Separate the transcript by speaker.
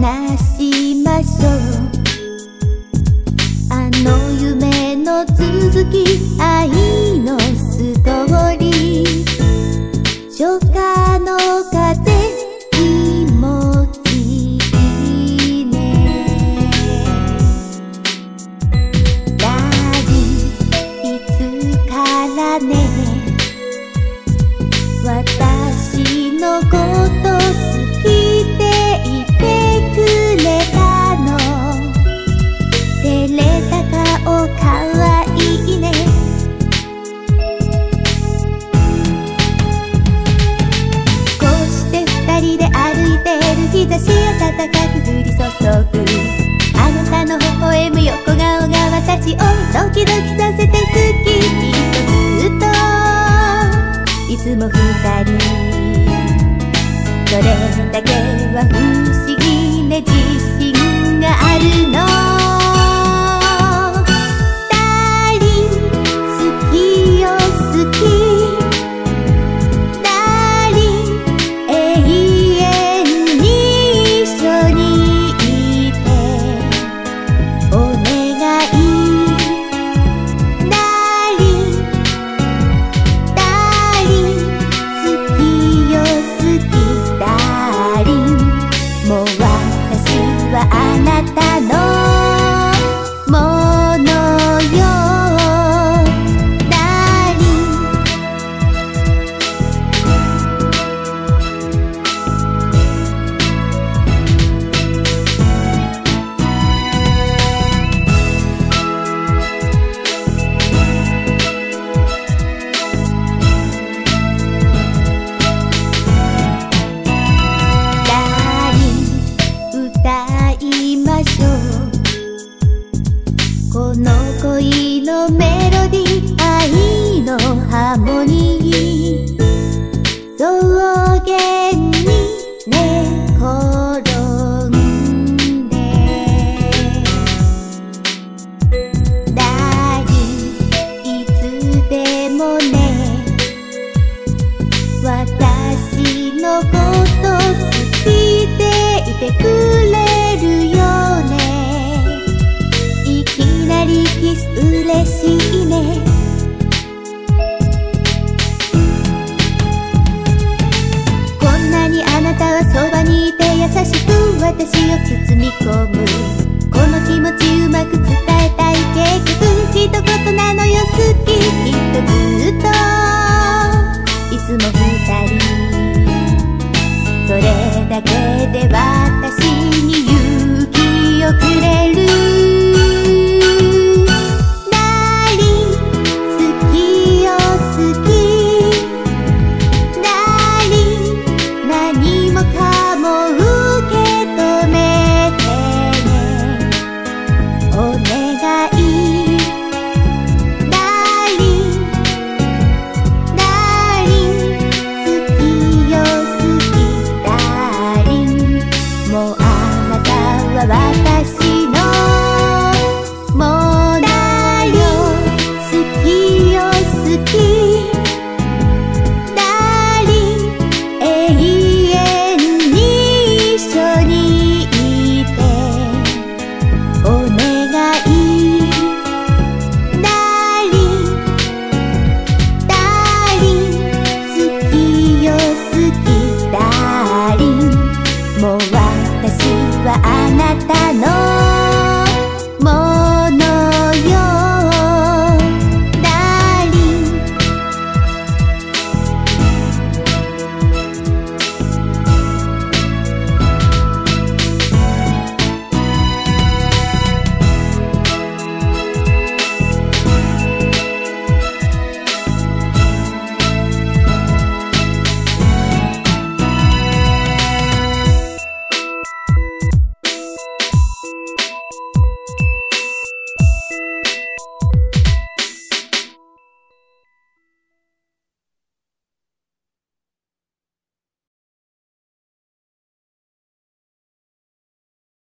Speaker 1: 話しましょう。あの夢の続き愛暖かく降り注ぐあなたの微笑む横顔が私をドキドキさせて好ききっとずっといつも二人それだけは不思議ね自信があるの again 私を包み込む。この気持ちうまくは私のものよ好きよ好きなり永遠に一緒にいてお願いなりなり好きよ好きなりもうはあなたの